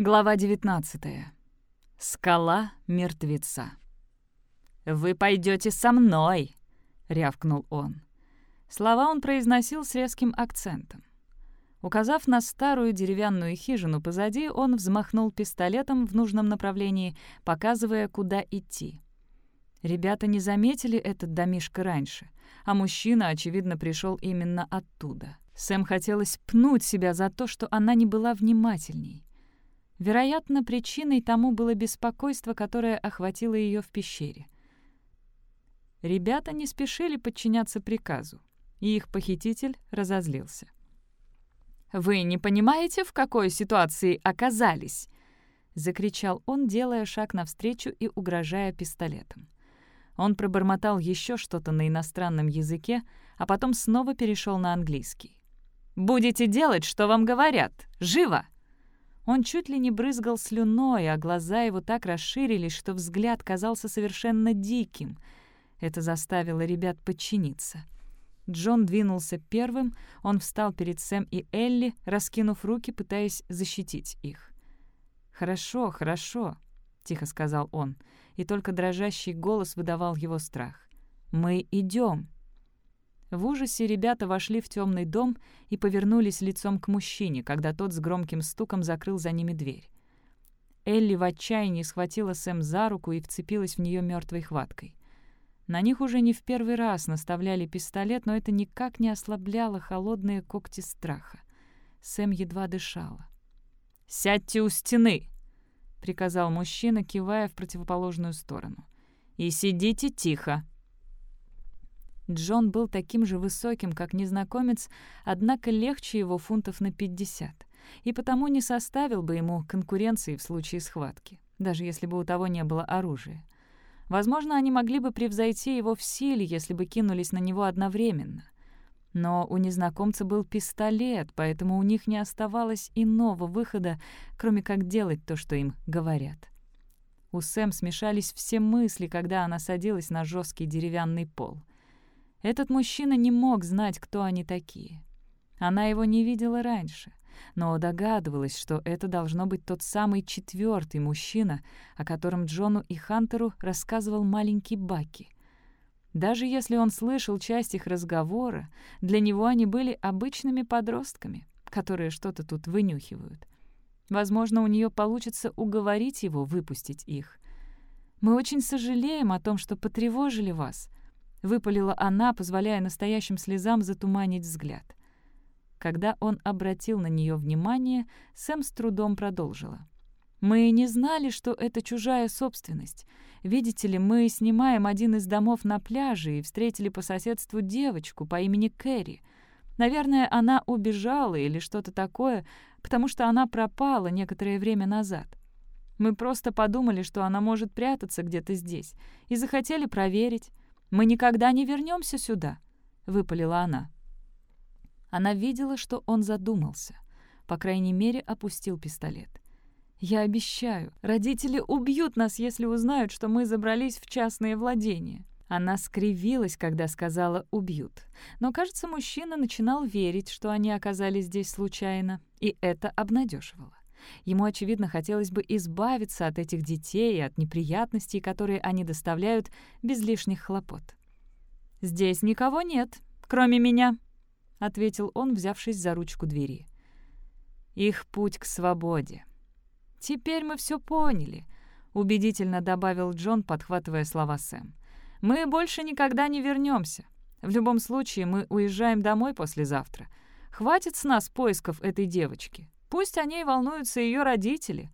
Глава 19. Скала мертвеца. «Вы пойдете со мной!» — рявкнул он. Слова он произносил с резким акцентом. Указав на старую деревянную хижину позади, он взмахнул пистолетом в нужном направлении, показывая, куда идти. Ребята не заметили этот домишко раньше, а мужчина, очевидно, пришел именно оттуда. Сэм хотелось пнуть себя за то, что она не была внимательней. Вероятно, причиной тому было беспокойство, которое охватило ее в пещере. Ребята не спешили подчиняться приказу, и их похититель разозлился. «Вы не понимаете, в какой ситуации оказались?» — закричал он, делая шаг навстречу и угрожая пистолетом. Он пробормотал еще что-то на иностранном языке, а потом снова перешел на английский. «Будете делать, что вам говорят! Живо!» Он чуть ли не брызгал слюной, а глаза его так расширились, что взгляд казался совершенно диким. Это заставило ребят подчиниться. Джон двинулся первым, он встал перед Сэм и Элли, раскинув руки, пытаясь защитить их. «Хорошо, хорошо», — тихо сказал он, и только дрожащий голос выдавал его страх. «Мы идем. В ужасе ребята вошли в темный дом и повернулись лицом к мужчине, когда тот с громким стуком закрыл за ними дверь. Элли в отчаянии схватила Сэм за руку и вцепилась в нее мертвой хваткой. На них уже не в первый раз наставляли пистолет, но это никак не ослабляло холодные когти страха. Сэм едва дышала. «Сядьте у стены!» — приказал мужчина, кивая в противоположную сторону. «И сидите тихо!» Джон был таким же высоким, как незнакомец, однако легче его фунтов на 50, и потому не составил бы ему конкуренции в случае схватки, даже если бы у того не было оружия. Возможно, они могли бы превзойти его в силе, если бы кинулись на него одновременно. Но у незнакомца был пистолет, поэтому у них не оставалось иного выхода, кроме как делать то, что им говорят. У Сэм смешались все мысли, когда она садилась на жесткий деревянный пол. Этот мужчина не мог знать, кто они такие. Она его не видела раньше, но догадывалась, что это должно быть тот самый четвертый мужчина, о котором Джону и Хантеру рассказывал маленький Баки. Даже если он слышал часть их разговора, для него они были обычными подростками, которые что-то тут вынюхивают. Возможно, у нее получится уговорить его выпустить их. «Мы очень сожалеем о том, что потревожили вас», — выпалила она, позволяя настоящим слезам затуманить взгляд. Когда он обратил на нее внимание, Сэм с трудом продолжила. «Мы не знали, что это чужая собственность. Видите ли, мы снимаем один из домов на пляже и встретили по соседству девочку по имени Кэрри. Наверное, она убежала или что-то такое, потому что она пропала некоторое время назад. Мы просто подумали, что она может прятаться где-то здесь, и захотели проверить. Мы никогда не вернемся сюда», — выпалила она. Она видела, что он задумался. По крайней мере, опустил пистолет. «Я обещаю, родители убьют нас, если узнают, что мы забрались в частные владения». Она скривилась, когда сказала «убьют». Но, кажется, мужчина начинал верить, что они оказались здесь случайно, и это обнадеживало. Ему, очевидно, хотелось бы избавиться от этих детей и от неприятностей, которые они доставляют без лишних хлопот. «Здесь никого нет, кроме меня», — ответил он, взявшись за ручку двери. «Их путь к свободе». «Теперь мы все поняли», — убедительно добавил Джон, подхватывая слова Сэм. «Мы больше никогда не вернемся. В любом случае, мы уезжаем домой послезавтра. Хватит с нас поисков этой девочки. Пусть о ней волнуются ее родители».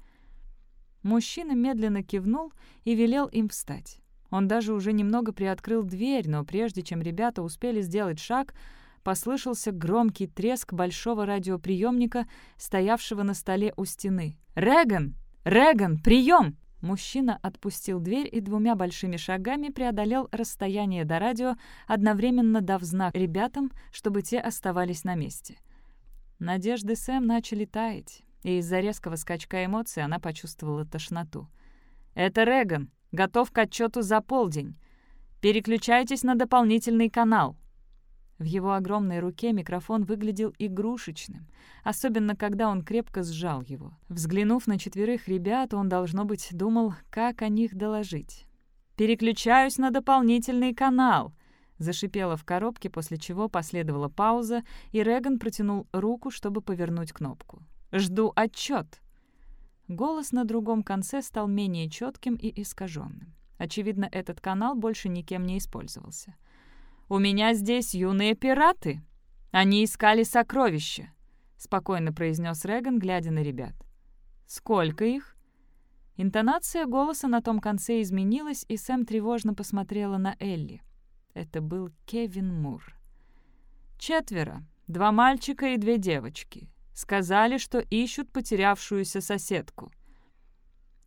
Мужчина медленно кивнул и велел им встать. Он даже уже немного приоткрыл дверь, но прежде чем ребята успели сделать шаг, послышался громкий треск большого радиоприемника, стоявшего на столе у стены. «Реган! Реган! Прием!» Мужчина отпустил дверь и двумя большими шагами преодолел расстояние до радио, одновременно дав знак ребятам, чтобы те оставались на месте. Надежды Сэм начали таять, и из-за резкого скачка эмоций она почувствовала тошноту. «Это Реган. Готов к отчету за полдень. Переключайтесь на дополнительный канал». В его огромной руке микрофон выглядел игрушечным, особенно когда он крепко сжал его. Взглянув на четверых ребят, он, должно быть, думал, как о них доложить. «Переключаюсь на дополнительный канал», — зашипела в коробке, после чего последовала пауза, и Реган протянул руку, чтобы повернуть кнопку. «Жду отчет. Голос на другом конце стал менее четким и искаженным. Очевидно, этот канал больше никем не использовался. «У меня здесь юные пираты. Они искали сокровища», — спокойно произнес Реган, глядя на ребят. «Сколько их?» Интонация голоса на том конце изменилась, и Сэм тревожно посмотрела на Элли. Это был Кевин Мур. «Четверо. Два мальчика и две девочки. Сказали, что ищут потерявшуюся соседку».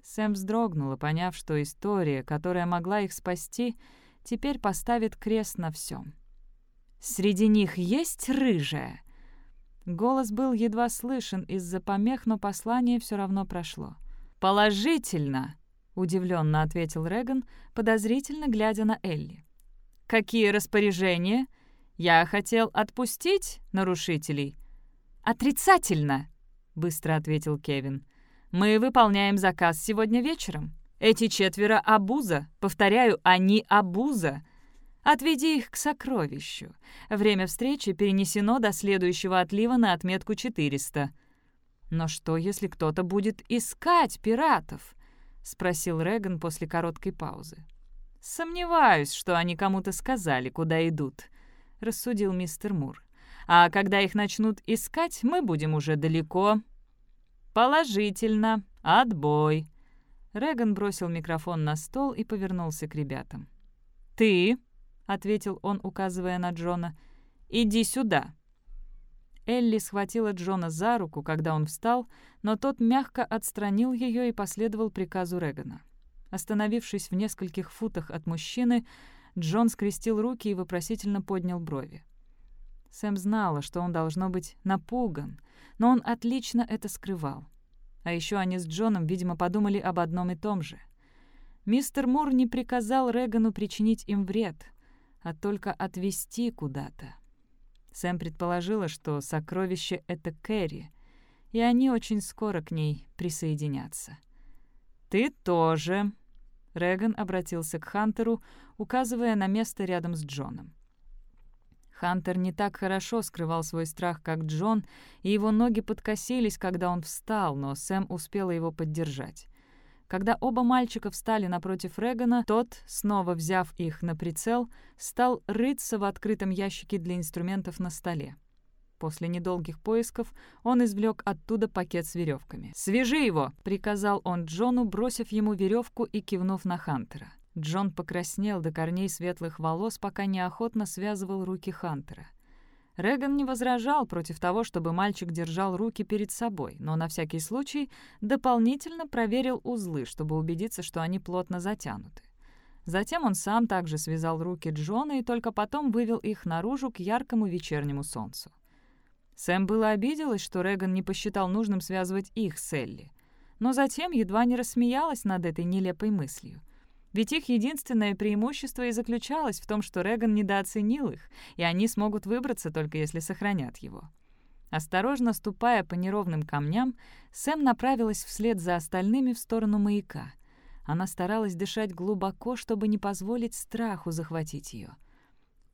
Сэм вздрогнула, поняв, что история, которая могла их спасти, — теперь поставит крест на всем. «Среди них есть рыжая?» Голос был едва слышен из-за помех, но послание все равно прошло. «Положительно!» — удивленно ответил Реган, подозрительно глядя на Элли. «Какие распоряжения? Я хотел отпустить нарушителей?» «Отрицательно!» — быстро ответил Кевин. «Мы выполняем заказ сегодня вечером. Эти четверо — обуза. Повторяю, они — обуза. Отведи их к сокровищу. Время встречи перенесено до следующего отлива на отметку 400. «Но что, если кто-то будет искать пиратов?» — спросил Реган после короткой паузы. «Сомневаюсь, что они кому-то сказали, куда идут», — рассудил мистер Мур. «А когда их начнут искать, мы будем уже далеко». «Положительно. Отбой», Реган бросил микрофон на стол и повернулся к ребятам. «Ты», — ответил он, указывая на Джона, — «иди сюда». Элли схватила Джона за руку, когда он встал, но тот мягко отстранил ее и последовал приказу Регана. Остановившись в нескольких футах от мужчины, Джон скрестил руки и вопросительно поднял брови. Сэм знала, что он должно быть напуган, но он отлично это скрывал. А еще они с Джоном, видимо, подумали об одном и том же. Мистер Мур не приказал Регану причинить им вред, а только отвезти куда-то. Сэм предположила, что сокровище — это Кэрри, и они очень скоро к ней присоединятся. «Ты тоже», — Реган обратился к Хантеру, указывая на место рядом с Джоном. Хантер не так хорошо скрывал свой страх, как Джон, и его ноги подкосились, когда он встал, но Сэм успела его поддержать. Когда оба мальчика встали напротив Регана, тот, снова взяв их на прицел, стал рыться в открытом ящике для инструментов на столе. После недолгих поисков он извлек оттуда пакет с веревками. «Свяжи его!» — приказал он Джону, бросив ему веревку и кивнув на Хантера. Джон покраснел до корней светлых волос, пока неохотно связывал руки Хантера. Реган не возражал против того, чтобы мальчик держал руки перед собой, но на всякий случай дополнительно проверил узлы, чтобы убедиться, что они плотно затянуты. Затем он сам также связал руки Джона и только потом вывел их наружу к яркому вечернему солнцу. Сэм было обиделась, что Реган не посчитал нужным связывать их с Элли, но затем едва не рассмеялась над этой нелепой мыслью. Ведь их единственное преимущество и заключалось в том, что Реган недооценил их, и они смогут выбраться только если сохранят его. Осторожно ступая по неровным камням, Сэм направилась вслед за остальными в сторону маяка. Она старалась дышать глубоко, чтобы не позволить страху захватить ее.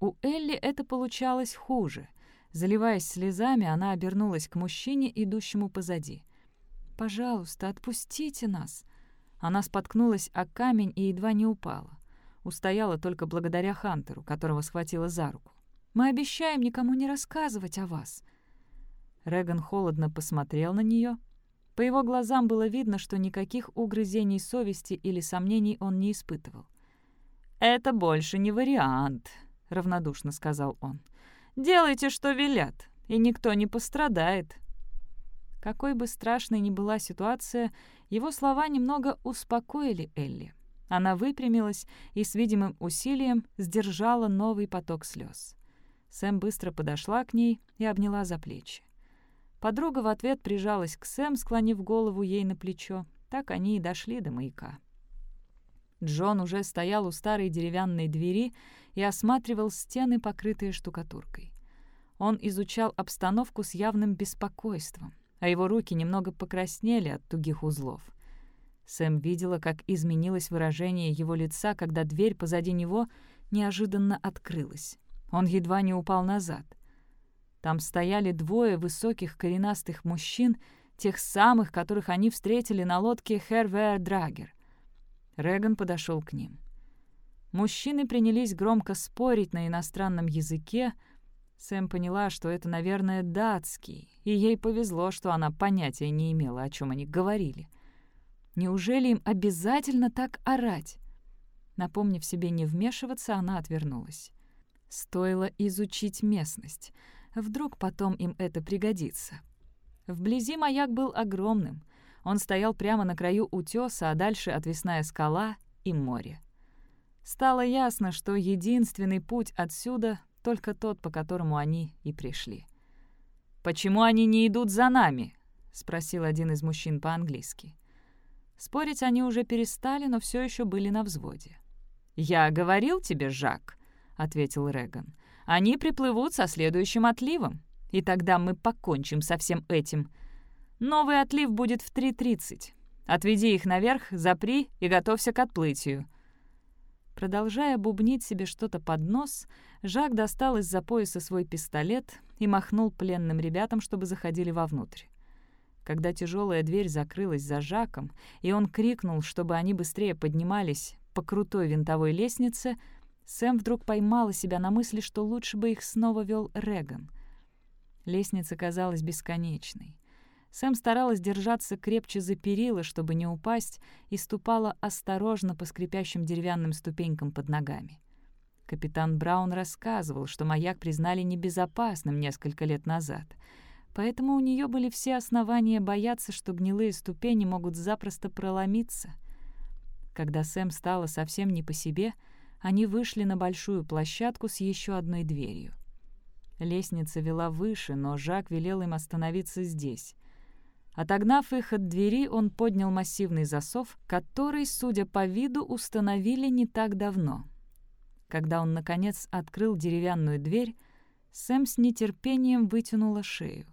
У Элли это получалось хуже. Заливаясь слезами, она обернулась к мужчине, идущему позади. «Пожалуйста, отпустите нас!» Она споткнулась о камень и едва не упала. Устояла только благодаря Хантеру, которого схватила за руку. «Мы обещаем никому не рассказывать о вас». Реган холодно посмотрел на нее. По его глазам было видно, что никаких угрызений совести или сомнений он не испытывал. «Это больше не вариант», — равнодушно сказал он. «Делайте, что велят, и никто не пострадает». Какой бы страшной ни была ситуация, его слова немного успокоили Элли. Она выпрямилась и с видимым усилием сдержала новый поток слез. Сэм быстро подошла к ней и обняла за плечи. Подруга в ответ прижалась к Сэм, склонив голову ей на плечо. Так они и дошли до маяка. Джон уже стоял у старой деревянной двери и осматривал стены, покрытые штукатуркой. Он изучал обстановку с явным беспокойством, а его руки немного покраснели от тугих узлов. Сэм видела, как изменилось выражение его лица, когда дверь позади него неожиданно открылась. Он едва не упал назад. Там стояли двое высоких коренастых мужчин, тех самых, которых они встретили на лодке Хервер Драгер. Реган подошел к ним. Мужчины принялись громко спорить на иностранном языке. Сэм поняла, что это, наверное, датский, и ей повезло, что она понятия не имела, о чем они говорили. Неужели им обязательно так орать? Напомнив себе не вмешиваться, она отвернулась. Стоило изучить местность. Вдруг потом им это пригодится. Вблизи маяк был огромным. Он стоял прямо на краю утеса, а дальше отвесная скала и море. Стало ясно, что единственный путь отсюда — только тот, по которому они и пришли. «Почему они не идут за нами?» — спросил один из мужчин по-английски. Спорить они уже перестали, но все еще были на взводе. «Я говорил тебе, Жак», — ответил Реган. «Они приплывут со следующим отливом, и тогда мы покончим со всем этим. Новый отлив будет в 3.30. Отведи их наверх, запри и готовься к отплытию». Продолжая бубнить себе что-то под нос, Жак достал из-за пояса свой пистолет и махнул пленным ребятам, чтобы заходили вовнутрь. Когда тяжелая дверь закрылась за Жаком, и он крикнул, чтобы они быстрее поднимались по крутой винтовой лестнице, Сэм вдруг поймала себя на мысли, что лучше бы их снова вел Реган. Лестница казалась бесконечной. Сэм старалась держаться крепче за перила, чтобы не упасть, и ступала осторожно по скрипящим деревянным ступенькам под ногами. Капитан Браун рассказывал, что маяк признали небезопасным несколько лет назад — поэтому у нее были все основания бояться, что гнилые ступени могут запросто проломиться. Когда Сэм стала совсем не по себе, они вышли на большую площадку с еще одной дверью. Лестница вела выше, но Жак велел им остановиться здесь. Отогнав их от двери, он поднял массивный засов, который, судя по виду, установили не так давно. Когда он, наконец, открыл деревянную дверь, Сэм с нетерпением вытянула шею.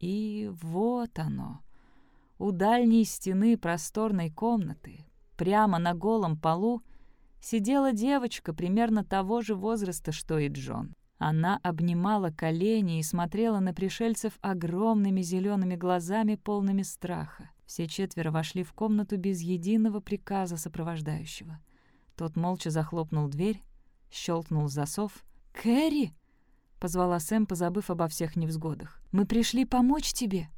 И вот оно. У дальней стены просторной комнаты, прямо на голом полу, сидела девочка примерно того же возраста, что и Джон. Она обнимала колени и смотрела на пришельцев огромными зелеными глазами, полными страха. Все четверо вошли в комнату без единого приказа сопровождающего. Тот молча захлопнул дверь, щелкнул засов. «Кэрри!» — позвала Сэм, позабыв обо всех невзгодах. «Мы пришли помочь тебе!»